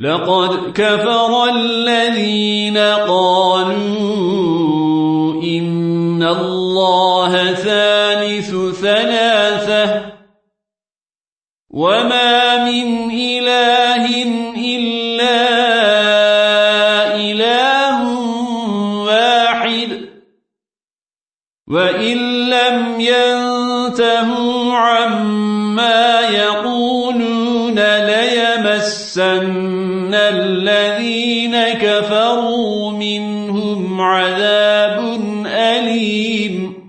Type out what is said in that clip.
لقد كفر الذين قالوا إن الله ثالث ثلاثة وما من إله إلا إله واحد وإن لم ينتهوا عما ليمسن الذين كفروا منهم عذاب أليم.